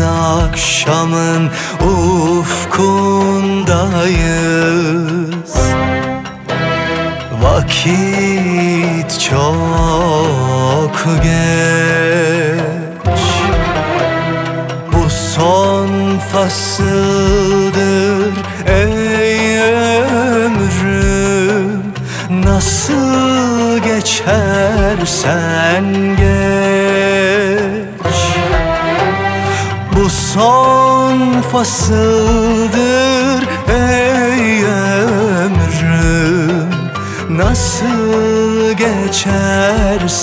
akşamın ufkundayız. Vakit çok geç. Bu son fasıldır ey ömrüm. Nasıl geçersen geç son fasıldır ey ömrüm. Nasıl geçersen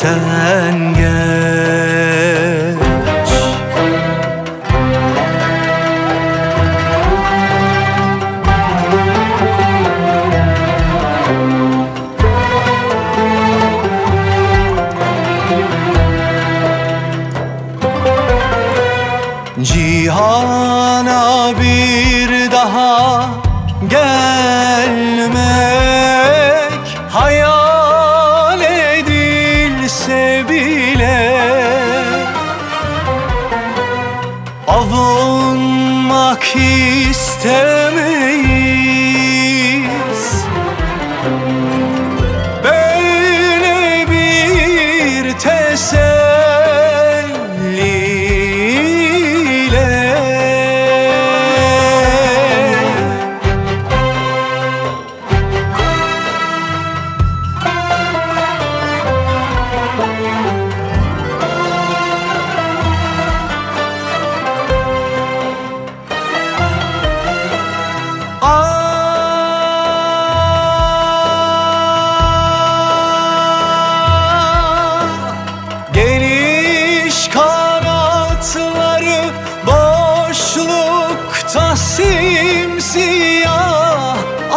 Avunmak istemeyiz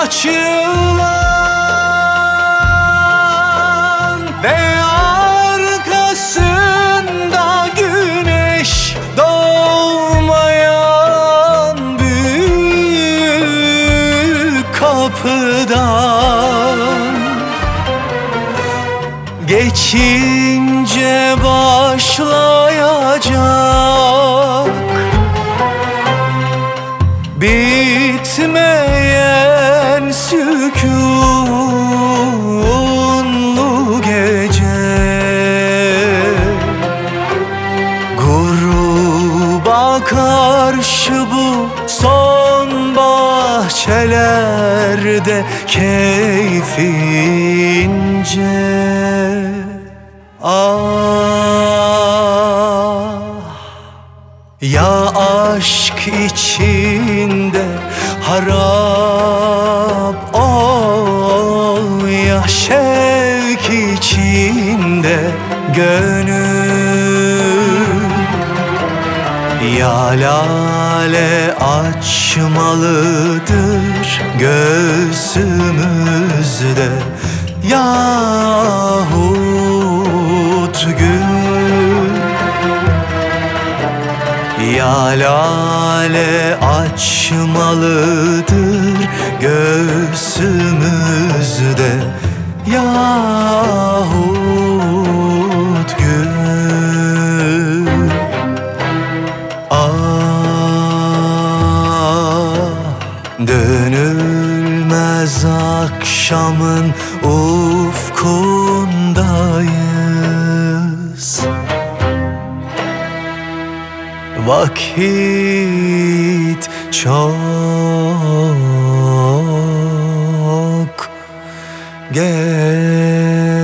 açılan Ve arkasında güneş doğmayan büyük kapıdan. Geçince başlayacak Bitmeyen sükunlu gece. Gruba karşı bu son bahçelerde keyfince. Ah ya aşk içinde harap şevk içinde gönül. Ya lale açmalıdır göğsümüzde Yahut gül. Ya lale açmalıdır göğsümüzde Yahut gül. Ah dönülmez akşamın ufkundayız. Vakit çok gel